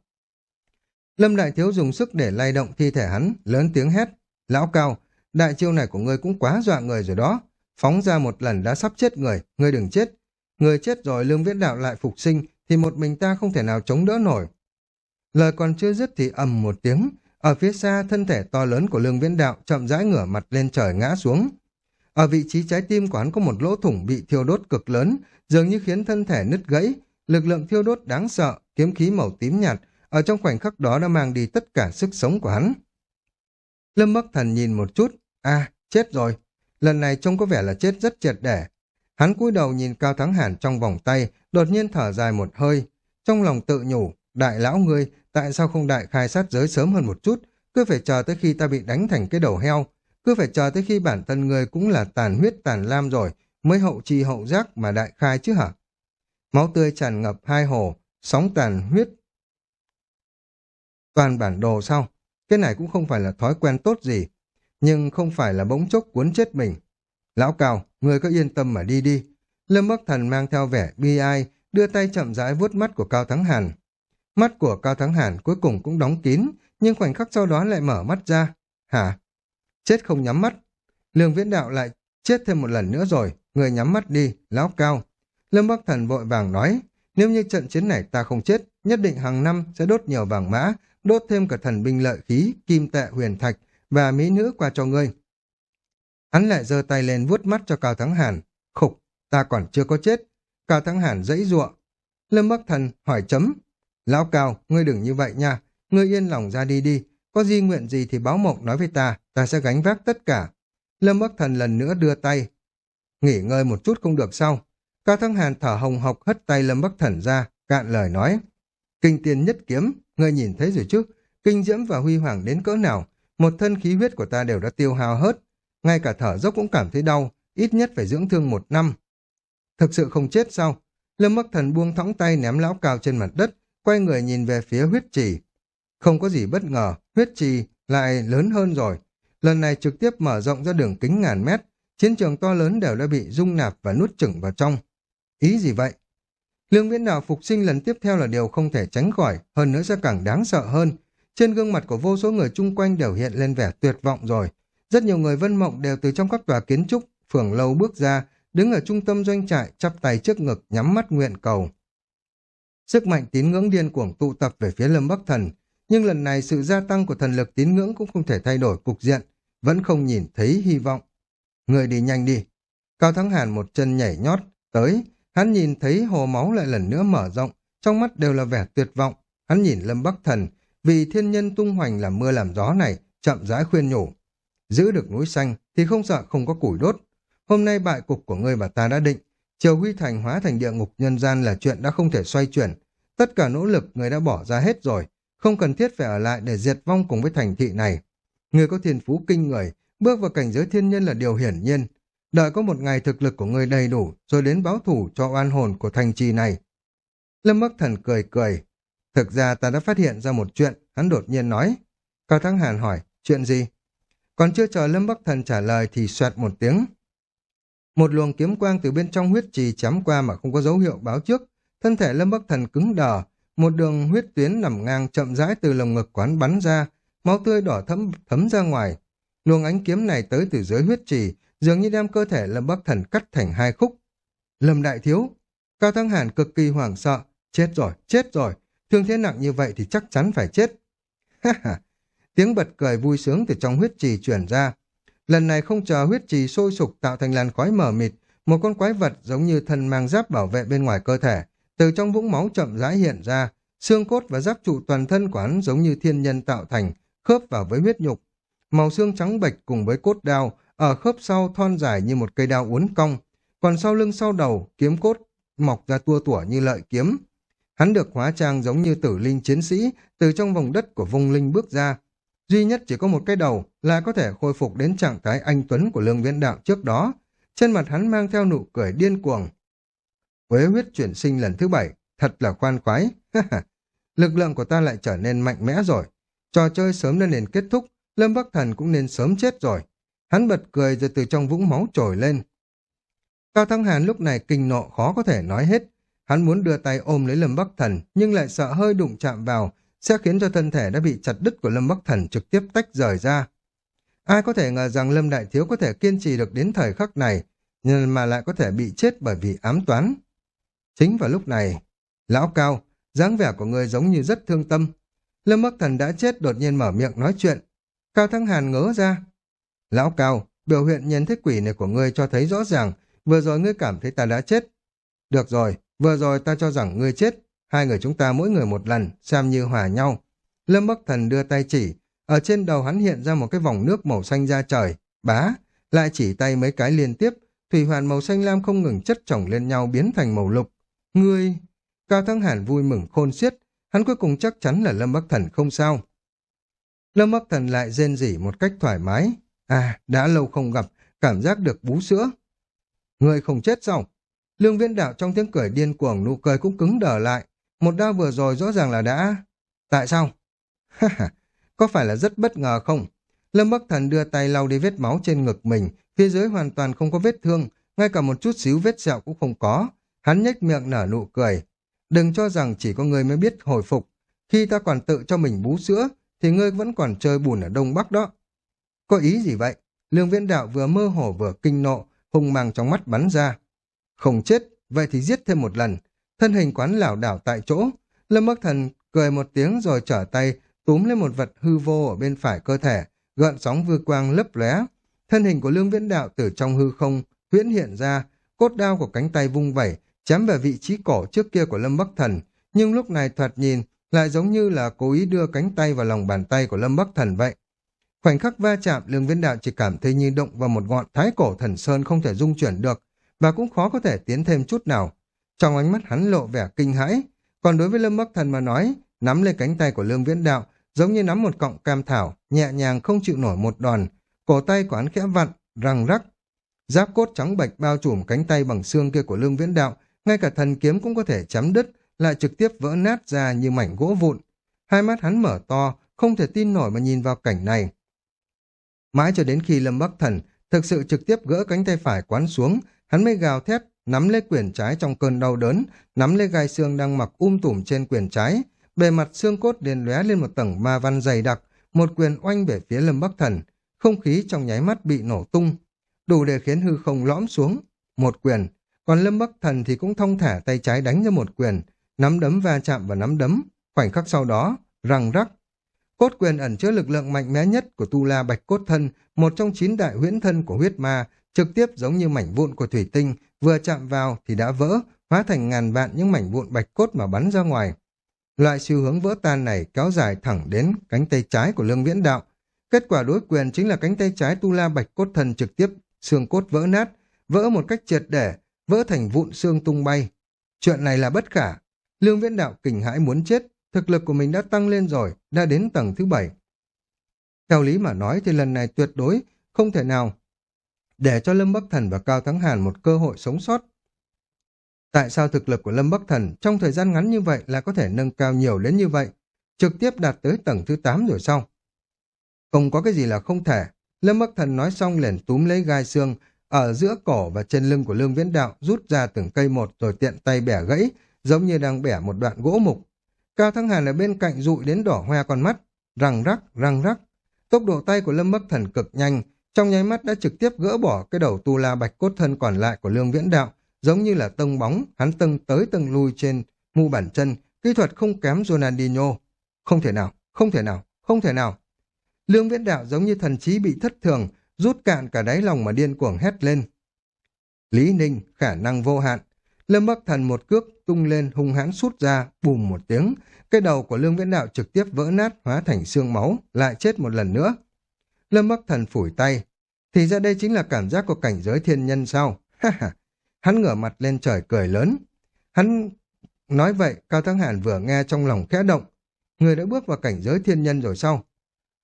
Speaker 1: Lâm Đại Thiếu dùng sức để lay động thi thể hắn, lớn tiếng hét. Lão Cao, đại chiêu này của ngươi cũng quá dọa người rồi đó. Phóng ra một lần đã sắp chết người, ngươi đừng chết. Người chết rồi lương viễn đạo lại phục sinh, thì một mình ta không thể nào chống đỡ nổi. Lời còn chưa dứt thì ầm một tiếng, ở phía xa thân thể to lớn của lương viễn đạo chậm rãi ngửa mặt lên trời ngã xuống. Ở vị trí trái tim của hắn có một lỗ thủng bị thiêu đốt cực lớn, dường như khiến thân thể nứt gãy, lực lượng thiêu đốt đáng sợ, kiếm khí màu tím nhạt, ở trong khoảnh khắc đó đã mang đi tất cả sức sống của hắn. Lâm Bắc Thần nhìn một chút, à, chết rồi, lần này trông có vẻ là chết rất triệt để. Hắn cúi đầu nhìn Cao Thắng Hàn trong vòng tay, đột nhiên thở dài một hơi, trong lòng tự nhủ, đại lão ngươi, tại sao không đại khai sát giới sớm hơn một chút, cứ phải chờ tới khi ta bị đánh thành cái đầu heo, cứ phải chờ tới khi bản thân người cũng là tàn huyết tàn lam rồi, mới hậu trì hậu giác mà đại khai chứ hả? Máu tươi tràn ngập hai hồ, sóng tàn huyết. Toàn bản đồ sao? Cái này cũng không phải là thói quen tốt gì, nhưng không phải là bỗng chốc cuốn chết mình. Lão Cao, người có yên tâm mà đi đi. Lâm Bắc Thần mang theo vẻ bi ai, đưa tay chậm rãi vuốt mắt của Cao Thắng Hàn. Mắt của Cao Thắng Hàn cuối cùng cũng đóng kín, nhưng khoảnh khắc sau đó lại mở mắt ra. Hả? Chết không nhắm mắt. Lương Viễn Đạo lại chết thêm một lần nữa rồi, người nhắm mắt đi, lão cao. Lâm Bắc Thần vội vàng nói, nếu như trận chiến này ta không chết, nhất định hàng năm sẽ đốt nhiều vàng mã, đốt thêm cả thần binh lợi khí, kim tệ huyền thạch và mỹ nữ qua cho ngươi. Hắn lại giơ tay lên vuốt mắt cho Cao Thắng Hàn. Khục, ta còn chưa có chết. Cao Thắng Hàn dãy ruộng. Lâm Bắc Thần hỏi chấm. Lão Cao, ngươi đừng như vậy nha. Ngươi yên lòng ra đi đi. Có di nguyện gì thì báo mộng nói với ta, ta sẽ gánh vác tất cả. Lâm Bắc Thần lần nữa đưa tay. Nghỉ ngơi một chút không được sao? Cao Thăng Hàn thở hồng hộc hất tay Lâm Bắc Thần ra, cạn lời nói. Kinh tiên nhất kiếm, ngươi nhìn thấy rồi chứ? Kinh diễm và huy hoàng đến cỡ nào? Một thân khí huyết của ta đều đã tiêu hao hết. Ngay cả thở dốc cũng cảm thấy đau, ít nhất phải dưỡng thương một năm. Thực sự không chết sao? Lâm Bắc Thần buông thõng tay ném lão cao trên mặt đất, quay người nhìn về phía huyết trì. Không có gì bất ngờ, huyết trì lại lớn hơn rồi. Lần này trực tiếp mở rộng ra đường kính ngàn mét, chiến trường to lớn đều đã bị dung nạp và nuốt chửng vào trong. Ý gì vậy? Lương viễn đạo phục sinh lần tiếp theo là điều không thể tránh khỏi, hơn nữa sẽ càng đáng sợ hơn. Trên gương mặt của vô số người chung quanh đều hiện lên vẻ tuyệt vọng rồi. Rất nhiều người vân mộng đều từ trong các tòa kiến trúc, phường lâu bước ra, đứng ở trung tâm doanh trại, chắp tay trước ngực, nhắm mắt nguyện cầu. Sức mạnh tín ngưỡng điên cuồng tụ tập về phía Lâm Bắc Thần, nhưng lần này sự gia tăng của thần lực tín ngưỡng cũng không thể thay đổi cục diện, vẫn không nhìn thấy hy vọng. Người đi nhanh đi. Cao Thắng Hàn một chân nhảy nhót, tới, hắn nhìn thấy hồ máu lại lần nữa mở rộng, trong mắt đều là vẻ tuyệt vọng. Hắn nhìn Lâm Bắc Thần, vì thiên nhân tung hoành làm mưa làm gió này, chậm rãi khuyên nhủ. Giữ được núi xanh thì không sợ không có củi đốt. Hôm nay bại cục của ngươi và ta đã định, Triều Huy Thành hóa thành địa ngục nhân gian là chuyện đã không thể xoay chuyển. Tất cả nỗ lực người đã bỏ ra hết rồi, không cần thiết phải ở lại để diệt vong cùng với thành thị này. Người có thiên phú kinh người, bước vào cảnh giới thiên nhân là điều hiển nhiên. Đợi có một ngày thực lực của người đầy đủ, rồi đến báo thủ cho oan hồn của thành trì này. Lâm Bắc Thần cười cười. Thực ra ta đã phát hiện ra một chuyện, hắn đột nhiên nói. Cao Thắng Hàn hỏi, chuyện gì? Còn chưa chờ Lâm Bắc Thần trả lời thì xoẹt một tiếng. Một luồng kiếm quang từ bên trong huyết trì chém qua mà không có dấu hiệu báo trước. Thân thể Lâm Bắc Thần cứng đờ, một đường huyết tuyến nằm ngang chậm rãi từ lồng ngực quán bắn ra, máu tươi đỏ thấm thấm ra ngoài. Luồng ánh kiếm này tới từ dưới huyết trì, dường như đem cơ thể Lâm Bắc Thần cắt thành hai khúc. Lâm Đại Thiếu, Cao Thăng Hàn cực kỳ hoảng sợ, chết rồi, chết rồi, thương thế nặng như vậy thì chắc chắn phải chết. Ha ha, tiếng bật cười vui sướng từ trong huyết trì chuyển ra. Lần này không chờ huyết trì sôi sục tạo thành làn khói mờ mịt, Một con quái vật giống như thân mang giáp bảo vệ bên ngoài cơ thể, từ trong vũng máu chậm rãi hiện ra, xương cốt và giáp trụ toàn thân của hắn giống như thiên nhân tạo thành, khớp vào với huyết nhục. Màu xương trắng bệch cùng với cốt đao, ở khớp sau thon dài như một cây đao uốn cong, còn sau lưng sau đầu, kiếm cốt mọc ra tua tủa như lợi kiếm. Hắn được hóa trang giống như tử linh chiến sĩ từ trong vòng đất của vùng linh bước ra. Duy nhất chỉ có một cái đầu là có thể khôi phục đến trạng thái anh Tuấn của lương viễn đạo trước đó. Trên mặt hắn mang theo nụ cười điên cuồng. Quế huyết chuyển sinh lần thứ bảy, thật là khoan khoái. Lực lượng của ta lại trở nên mạnh mẽ rồi. Trò chơi sớm đã nên kết thúc, Lâm Bắc Thần cũng nên sớm chết rồi. Hắn bật cười rồi từ trong vũng máu trồi lên. Cao Thăng Hàn lúc này kinh nộ khó có thể nói hết. Hắn muốn đưa tay ôm lấy Lâm Bắc Thần, nhưng lại sợ hơi đụng chạm vào, sẽ khiến cho thân thể đã bị chặt đứt của Lâm Bắc Thần trực tiếp tách rời ra. Ai có thể ngờ rằng Lâm Đại Thiếu có thể kiên trì được đến thời khắc này, nhưng mà lại có thể bị chết bởi vì ám toán. Chính vào lúc này, Lão Cao, dáng vẻ của người giống như rất thương tâm. Lâm Bắc Thần đã chết đột nhiên mở miệng nói chuyện. Cao Thăng Hàn ngớ ra. Lão Cao, biểu hiện nhân thế quỷ này của ngươi cho thấy rõ ràng, vừa rồi ngươi cảm thấy ta đã chết. Được rồi, vừa rồi ta cho rằng ngươi chết, hai người chúng ta mỗi người một lần, xem như hòa nhau. Lâm Bắc Thần đưa tay chỉ, ở trên đầu hắn hiện ra một cái vòng nước màu xanh ra trời, bá, lại chỉ tay mấy cái liên tiếp, thủy hoàn màu xanh lam không ngừng chất chồng lên nhau biến thành màu lục. Ngươi... Cao Thăng Hàn vui mừng khôn xiết, hắn cuối cùng chắc chắn là Lâm Bắc Thần không sao. Lâm Bắc Thần lại rên rỉ một cách thoải mái. À, đã lâu không gặp, cảm giác được bú sữa. Người không chết sao? Lương viên đạo trong tiếng cười điên cuồng nụ cười cũng cứng đờ lại. Một đao vừa rồi rõ ràng là đã... Tại sao? có phải là rất bất ngờ không? Lâm Bắc Thần đưa tay lau đi vết máu trên ngực mình, phía dưới hoàn toàn không có vết thương, ngay cả một chút xíu vết sẹo cũng không có. Hắn nhếch miệng nở nụ cười. Đừng cho rằng chỉ có người mới biết hồi phục. Khi ta còn tự cho mình bú sữa, thì ngươi vẫn còn chơi bùn ở Đông Bắc đó. Có ý gì vậy? Lương viễn đạo vừa mơ hồ vừa kinh nộ, hùng mang trong mắt bắn ra. Không chết, vậy thì giết thêm một lần. Thân hình quán lảo đảo tại chỗ. Lâm Bắc Thần cười một tiếng rồi trở tay, túm lên một vật hư vô ở bên phải cơ thể, gợn sóng vư quang lấp lóe. Thân hình của Lương Viễn Đạo từ trong hư không huyễn hiện ra, cốt đao của cánh tay vung vẩy, chém về vị trí cổ trước kia của Lâm Bắc Thần, nhưng lúc này thoạt nhìn lại giống như là cố ý đưa cánh tay vào lòng bàn tay của Lâm Bắc Thần vậy. Khoảnh khắc va chạm, Lương Viễn Đạo chỉ cảm thấy như động vào một ngọn thái cổ thần sơn không thể dung chuyển được, và cũng khó có thể tiến thêm chút nào. Trong ánh mắt hắn lộ vẻ kinh hãi, còn đối với Lâm Bắc Thần mà nói, nắm lên cánh tay của Lương Viễn Đạo, giống như nắm một cọng cam thảo, nhẹ nhàng không chịu nổi một đòn, cổ tay của hắn khẽ vặn, răng rắc. Giáp cốt trắng bạch bao trùm cánh tay bằng xương kia của Lương Viễn Đạo, ngay cả thần kiếm cũng có thể chấm đứt, lại trực tiếp vỡ nát ra như mảnh gỗ vụn. Hai mắt hắn mở to, không thể tin nổi mà nhìn vào cảnh này. Mãi cho đến khi Lâm Bắc Thần thực sự trực tiếp gỡ cánh tay phải quán xuống, hắn mới gào thét, nắm lấy quyền trái trong cơn đau đớn, nắm lấy gai xương đang mặc um tủm trên quyền trái. Bề mặt xương cốt liền lóe lên một tầng ma văn dày đặc, một quyền oanh về phía Lâm Bắc Thần. Không khí trong nháy mắt bị nổ tung, đủ để khiến hư không lõm xuống. Một quyền, còn Lâm Bắc Thần thì cũng thông thả tay trái đánh ra một quyền, nắm đấm va chạm và nắm đấm. Khoảnh khắc sau đó, răng rắc. Cốt quyền ẩn chứa lực lượng mạnh mẽ nhất của Tu La Bạch Cốt Thân, một trong chín đại huyễn thân của huyết ma, trực tiếp giống như mảnh vụn của thủy tinh, vừa chạm vào thì đã vỡ, hóa thành ngàn vạn những mảnh vụn bạch cốt mà bắn ra ngoài. Loại xu hướng vỡ tan này kéo dài thẳng đến cánh tay trái của Lương Viễn Đạo. Kết quả đối quyền chính là cánh tay trái Tu La Bạch Cốt thần trực tiếp xương cốt vỡ nát, vỡ một cách triệt để, vỡ thành vụn xương tung bay. Chuyện này là bất khả. Lương Viễn Đạo kinh hãi muốn chết, thực lực của mình đã tăng lên rồi, đã đến tầng thứ bảy. Theo lý mà nói thì lần này tuyệt đối không thể nào để cho Lâm Bắc Thần và Cao Thắng Hàn một cơ hội sống sót. Tại sao thực lực của Lâm Bắc Thần trong thời gian ngắn như vậy là có thể nâng cao nhiều đến như vậy, trực tiếp đạt tới tầng thứ 8 rồi sao? Không có cái gì là không thể. Lâm Bắc Thần nói xong liền túm lấy gai xương ở giữa cổ và trên lưng của Lương Viễn Đạo rút ra từng cây một rồi tiện tay bẻ gãy, giống như đang bẻ một đoạn gỗ mục. Cao Thắng Hàn ở bên cạnh dụi đến đỏ hoe con mắt, răng rắc, răng rắc. Tốc độ tay của Lâm Bắc Thần cực nhanh, trong nháy mắt đã trực tiếp gỡ bỏ cái đầu tu la bạch cốt thân còn lại của Lương Viễn Đạo, giống như là tông bóng, hắn tâng tới tầng lui trên mu bản chân, kỹ thuật không kém Ronaldinho. Không thể nào, không thể nào, không thể nào. Lương Viễn Đạo giống như thần trí bị thất thường, rút cạn cả đáy lòng mà điên cuồng hét lên. Lý Ninh, khả năng vô hạn. Lâm Bắc Thần một cước tung lên hung hãn sút ra, bùm một tiếng. Cái đầu của Lương Viễn Đạo trực tiếp vỡ nát hóa thành xương máu, lại chết một lần nữa. Lâm Bắc Thần phủi tay. Thì ra đây chính là cảm giác của cảnh giới thiên nhân sao? Ha ha! Hắn ngửa mặt lên trời cười lớn. Hắn nói vậy, Cao Thắng Hàn vừa nghe trong lòng khẽ động. Người đã bước vào cảnh giới thiên nhân rồi sao?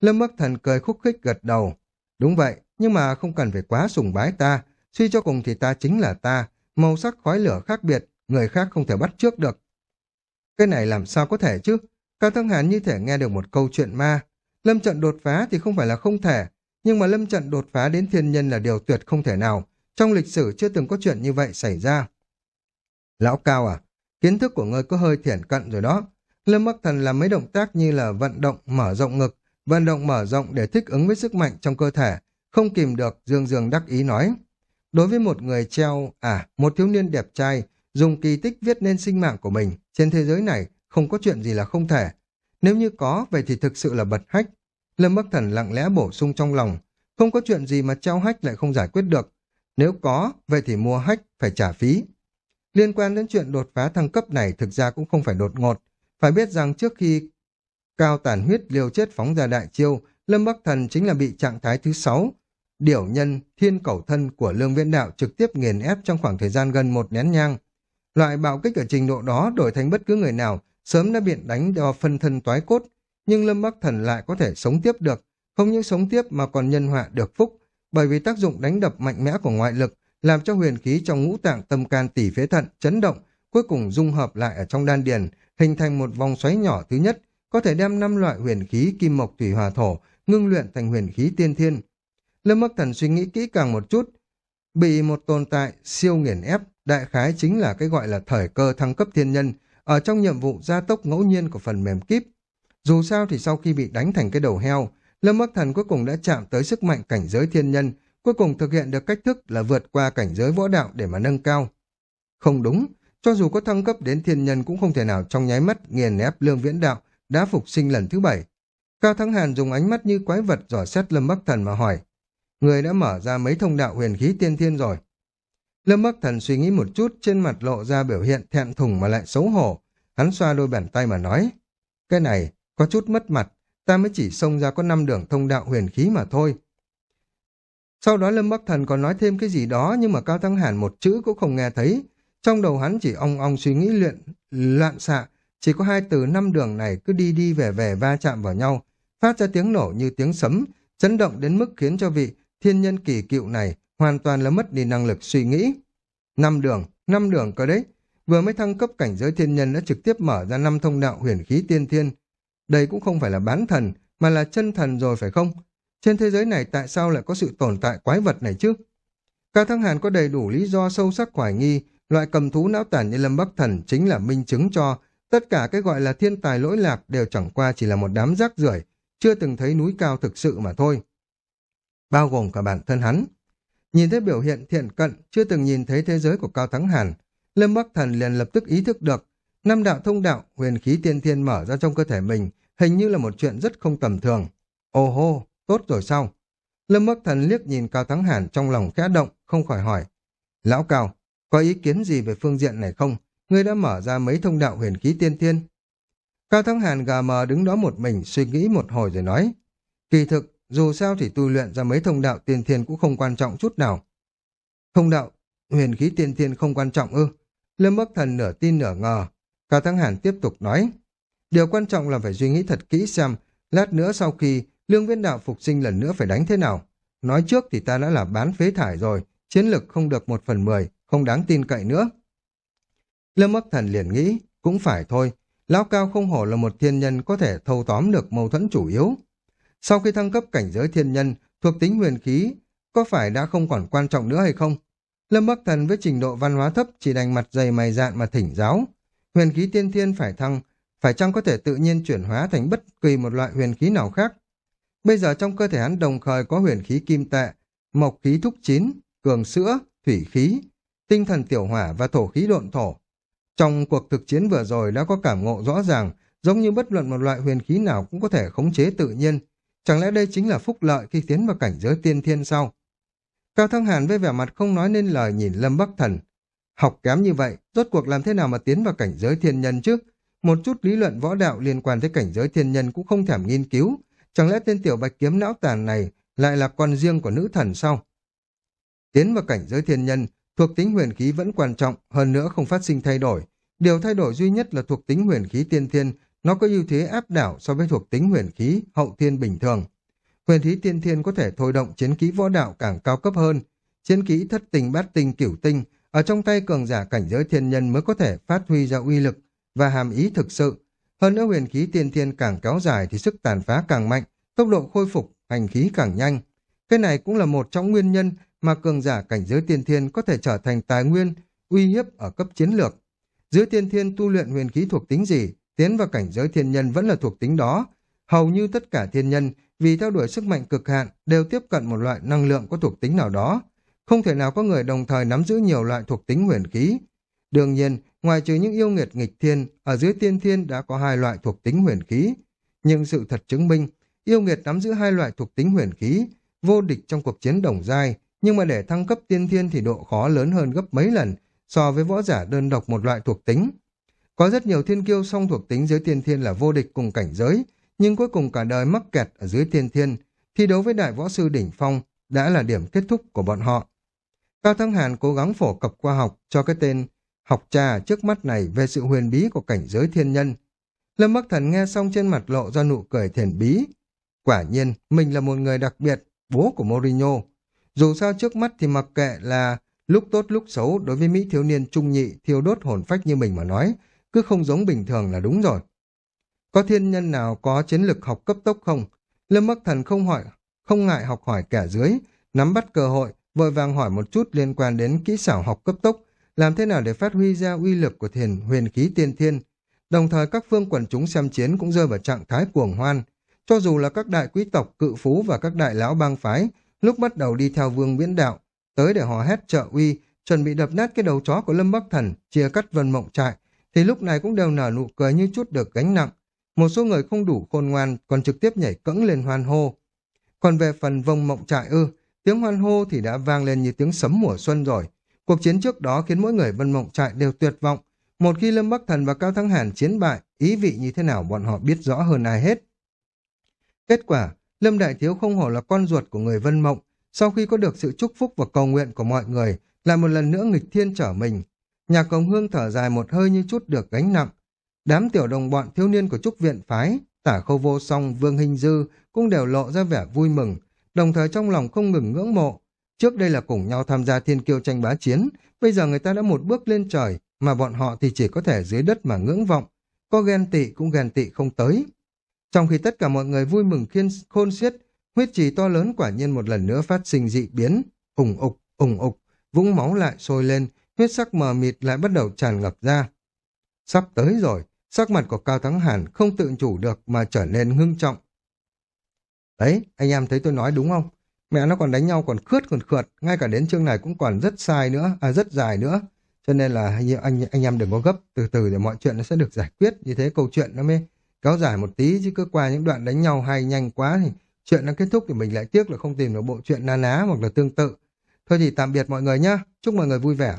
Speaker 1: Lâm Bắc Thần cười khúc khích gật đầu. Đúng vậy, nhưng mà không cần phải quá sùng bái ta. Suy cho cùng thì ta chính là ta. Màu sắc khói lửa khác biệt, người khác không thể bắt trước được. Cái này làm sao có thể chứ? Cao Thắng Hàn như thể nghe được một câu chuyện ma. Lâm trận đột phá thì không phải là không thể, nhưng mà lâm trận đột phá đến thiên nhân là điều tuyệt không thể nào. Trong lịch sử chưa từng có chuyện như vậy xảy ra. Lão Cao à, kiến thức của ngươi có hơi thiển cận rồi đó. Lâm Bắc Thần làm mấy động tác như là vận động mở rộng ngực, vận động mở rộng để thích ứng với sức mạnh trong cơ thể, không kìm được, Dương Dương đắc ý nói. Đối với một người treo, à, một thiếu niên đẹp trai, dùng kỳ tích viết nên sinh mạng của mình, trên thế giới này không có chuyện gì là không thể. Nếu như có, vậy thì thực sự là bật hách. Lâm Bắc Thần lặng lẽ bổ sung trong lòng, không có chuyện gì mà treo hách lại không giải quyết được. Nếu có, vậy thì mua hách phải trả phí. Liên quan đến chuyện đột phá thăng cấp này thực ra cũng không phải đột ngột. Phải biết rằng trước khi cao tàn huyết liều chết phóng ra đại chiêu, Lâm Bắc Thần chính là bị trạng thái thứ sáu Điểu nhân, thiên cẩu thân của Lương Viễn Đạo trực tiếp nghiền ép trong khoảng thời gian gần một nén nhang. Loại bạo kích ở trình độ đó đổi thành bất cứ người nào sớm đã bị đánh do phân thân toái cốt, nhưng Lâm Bắc Thần lại có thể sống tiếp được, không những sống tiếp mà còn nhân họa được phúc, bởi vì tác dụng đánh đập mạnh mẽ của ngoại lực làm cho huyền khí trong ngũ tạng tâm can tỷ phế thận chấn động, cuối cùng dung hợp lại ở trong đan điền, hình thành một vòng xoáy nhỏ thứ nhất, có thể đem năm loại huyền khí kim mộc thủy hòa thổ ngưng luyện thành huyền khí tiên thiên. Lâm Bắc Thần suy nghĩ kỹ càng một chút, bị một tồn tại siêu nghiền ép, đại khái chính là cái gọi là thời cơ thăng cấp thiên nhân, ở trong nhiệm vụ gia tốc ngẫu nhiên của phần mềm kíp. Dù sao thì sau khi bị đánh thành cái đầu heo, Lâm Bắc Thần cuối cùng đã chạm tới sức mạnh cảnh giới thiên nhân, cuối cùng thực hiện được cách thức là vượt qua cảnh giới võ đạo để mà nâng cao. Không đúng, cho dù có thăng cấp đến thiên nhân cũng không thể nào trong nháy mắt nghiền ép lương viễn đạo đã phục sinh lần thứ bảy. Cao Thắng Hàn dùng ánh mắt như quái vật dò xét Lâm Bắc Thần mà hỏi, người đã mở ra mấy thông đạo huyền khí tiên thiên rồi. Lâm Bắc Thần suy nghĩ một chút, trên mặt lộ ra biểu hiện thẹn thùng mà lại xấu hổ. Hắn xoa đôi bàn tay mà nói, cái này có chút mất mặt, ta mới chỉ xông ra có năm đường thông đạo huyền khí mà thôi. Sau đó Lâm Bắc Thần còn nói thêm cái gì đó nhưng mà Cao Thắng Hàn một chữ cũng không nghe thấy. Trong đầu hắn chỉ ong ong suy nghĩ luyện, loạn xạ, chỉ có hai từ năm đường này cứ đi đi về về va chạm vào nhau, phát ra tiếng nổ như tiếng sấm, chấn động đến mức khiến cho vị thiên nhân kỳ cựu này hoàn toàn là mất đi năng lực suy nghĩ. Năm đường, năm đường cơ đấy, vừa mới thăng cấp cảnh giới thiên nhân đã trực tiếp mở ra năm thông đạo huyền khí tiên thiên. Đây cũng không phải là bán thần, mà là chân thần rồi phải không? Trên thế giới này tại sao lại có sự tồn tại quái vật này chứ? Cao Thăng Hàn có đầy đủ lý do sâu sắc hoài nghi, loại cầm thú não tản như Lâm Bắc Thần chính là minh chứng cho tất cả cái gọi là thiên tài lỗi lạc đều chẳng qua chỉ là một đám rác rưởi, chưa từng thấy núi cao thực sự mà thôi. Bao gồm cả bản thân hắn. Nhìn thấy biểu hiện thiện cận, chưa từng nhìn thấy thế giới của Cao Thắng Hàn, Lâm Bắc Thần liền lập tức ý thức được, năm đạo thông đạo, huyền khí tiên thiên mở ra trong cơ thể mình, hình như là một chuyện rất không tầm thường. ô hô, tốt rồi sao? Lâm Bắc Thần liếc nhìn Cao Thắng Hàn trong lòng khẽ động, không khỏi hỏi. Lão Cao, có ý kiến gì về phương diện này không? Ngươi đã mở ra mấy thông đạo huyền khí tiên thiên. Cao Thắng Hàn gà mờ đứng đó một mình suy nghĩ một hồi rồi nói. Kỳ thực, dù sao thì tu luyện ra mấy thông đạo tiên thiên cũng không quan trọng chút nào. Thông đạo, huyền khí tiên thiên không quan trọng ư. Lâm Bắc Thần nửa tin nửa ngờ. Cao Thắng Hàn tiếp tục nói. Điều quan trọng là phải suy nghĩ thật kỹ xem, lát nữa sau khi lương viên đạo phục sinh lần nữa phải đánh thế nào. Nói trước thì ta đã là bán phế thải rồi, chiến lực không được một phần mười, không đáng tin cậy nữa. Lâm Bắc Thần liền nghĩ, cũng phải thôi, Lão Cao không hổ là một thiên nhân có thể thâu tóm được mâu thuẫn chủ yếu. Sau khi thăng cấp cảnh giới thiên nhân, thuộc tính huyền khí có phải đã không còn quan trọng nữa hay không? Lâm Bắc Thần với trình độ văn hóa thấp chỉ đành mặt dày mày dạn mà thỉnh giáo. Huyền khí tiên thiên phải thăng, phải chăng có thể tự nhiên chuyển hóa thành bất kỳ một loại huyền khí nào khác? Bây giờ trong cơ thể hắn đồng thời có huyền khí kim tệ, mộc khí thúc chín, cường sữa, thủy khí, tinh thần tiểu hỏa và thổ khí độn thổ. Trong cuộc thực chiến vừa rồi đã có cảm ngộ rõ ràng, giống như bất luận một loại huyền khí nào cũng có thể khống chế tự nhiên. Chẳng lẽ đây chính là phúc lợi khi tiến vào cảnh giới tiên thiên sau? Cao Thăng Hàn với vẻ mặt không nói nên lời nhìn Lâm Bắc Thần. Học kém như vậy, rốt cuộc làm thế nào mà tiến vào cảnh giới thiên nhân chứ? Một chút lý luận võ đạo liên quan tới cảnh giới thiên nhân cũng không thèm nghiên cứu. Chẳng lẽ tên tiểu bạch kiếm não tàn này lại là con riêng của nữ thần sao? Tiến vào cảnh giới thiên nhân, thuộc tính huyền khí vẫn quan trọng, hơn nữa không phát sinh thay đổi. Điều thay đổi duy nhất là thuộc tính huyền khí tiên thiên, nó có ưu thế áp đảo so với thuộc tính huyền khí hậu thiên bình thường. Huyền khí tiên thiên có thể thôi động chiến kỹ võ đạo càng cao cấp hơn. Chiến kỹ thất tình bát tình cửu tinh, ở trong tay cường giả cảnh giới thiên nhân mới có thể phát huy ra uy lực và hàm ý thực sự. Hơn nữa huyền khí tiên thiên càng kéo dài thì sức tàn phá càng mạnh, tốc độ khôi phục, hành khí càng nhanh. Cái này cũng là một trong nguyên nhân mà cường giả cảnh giới tiên thiên có thể trở thành tài nguyên, uy hiếp ở cấp chiến lược. Dưới tiên thiên tu luyện huyền khí thuộc tính gì, tiến vào cảnh giới thiên nhân vẫn là thuộc tính đó. Hầu như tất cả thiên nhân vì theo đuổi sức mạnh cực hạn đều tiếp cận một loại năng lượng có thuộc tính nào đó. Không thể nào có người đồng thời nắm giữ nhiều loại thuộc tính huyền khí. Đương nhiên, ngoài trừ những yêu nghiệt nghịch thiên, ở dưới tiên thiên đã có hai loại thuộc tính huyền khí. Nhưng sự thật chứng minh, yêu nghiệt nắm giữ hai loại thuộc tính huyền khí, vô địch trong cuộc chiến đồng giai, nhưng mà để thăng cấp tiên thiên thì độ khó lớn hơn gấp mấy lần so với võ giả đơn độc một loại thuộc tính. Có rất nhiều thiên kiêu song thuộc tính dưới tiên thiên là vô địch cùng cảnh giới, nhưng cuối cùng cả đời mắc kẹt ở dưới tiên thiên, thi đấu với đại võ sư đỉnh phong đã là điểm kết thúc của bọn họ. Cao Thăng Hàn cố gắng phổ cập khoa học cho cái tên học trà trước mắt này về sự huyền bí của cảnh giới thiên nhân. Lâm Bắc Thần nghe xong trên mặt lộ ra nụ cười thiền bí. Quả nhiên, mình là một người đặc biệt, bố của Mourinho. Dù sao trước mắt thì mặc kệ là lúc tốt lúc xấu đối với Mỹ thiếu niên trung nhị thiêu đốt hồn phách như mình mà nói, cứ không giống bình thường là đúng rồi. Có thiên nhân nào có chiến lực học cấp tốc không? Lâm Bắc Thần không hỏi, không ngại học hỏi kẻ dưới, nắm bắt cơ hội, vội vàng hỏi một chút liên quan đến kỹ xảo học cấp tốc, làm thế nào để phát huy ra uy lực của thiền huyền khí tiên thiên. Đồng thời các phương quần chúng xem chiến cũng rơi vào trạng thái cuồng hoan. Cho dù là các đại quý tộc, cự phú và các đại lão bang phái, lúc bắt đầu đi theo vương viễn đạo, tới để hò hét trợ uy, chuẩn bị đập nát cái đầu chó của Lâm Bắc Thần, chia cắt vân mộng trại, thì lúc này cũng đều nở nụ cười như chút được gánh nặng. Một số người không đủ khôn ngoan còn trực tiếp nhảy cẫng lên hoan hô. Còn về phần vông mộng trại ư, tiếng hoan hô thì đã vang lên như tiếng sấm mùa xuân rồi. Cuộc chiến trước đó khiến mỗi người vân mộng trại đều tuyệt vọng. Một khi Lâm Bắc Thần và Cao Thắng Hàn chiến bại, ý vị như thế nào bọn họ biết rõ hơn ai hết. Kết quả, Lâm Đại Thiếu không hổ là con ruột của người Vân Mộng, sau khi có được sự chúc phúc và cầu nguyện của mọi người, lại một lần nữa nghịch thiên trở mình. Nhà Công Hương thở dài một hơi như chút được gánh nặng. Đám tiểu đồng bọn thiếu niên của Trúc Viện Phái, tả khâu vô song, Vương Hình Dư cũng đều lộ ra vẻ vui mừng, đồng thời trong lòng không ngừng ngưỡng mộ. Trước đây là cùng nhau tham gia thiên kiêu tranh bá chiến, bây giờ người ta đã một bước lên trời, mà bọn họ thì chỉ có thể dưới đất mà ngưỡng vọng. Có ghen tị cũng ghen tị không tới. Trong khi tất cả mọi người vui mừng khiên khôn xiết, huyết trì to lớn quả nhiên một lần nữa phát sinh dị biến, ủng ục, ủng ục, vũng máu lại sôi lên, huyết sắc mờ mịt lại bắt đầu tràn ngập ra. Sắp tới rồi, sắc mặt của Cao Thắng Hàn không tự chủ được mà trở nên ngưng trọng. Đấy, anh em thấy tôi nói đúng không? Mẹ nó còn đánh nhau còn khướt còn khượt, ngay cả đến chương này cũng còn rất sai nữa, à rất dài nữa. Cho nên là anh anh anh em đừng có gấp, từ từ để mọi chuyện nó sẽ được giải quyết, như thế câu chuyện nó mới kéo dài một tí chứ cứ qua những đoạn đánh nhau hay nhanh quá thì chuyện nó kết thúc thì mình lại tiếc là không tìm được bộ chuyện na ná hoặc là tương tự. Thôi thì tạm biệt mọi người nhá, chúc mọi người vui vẻ.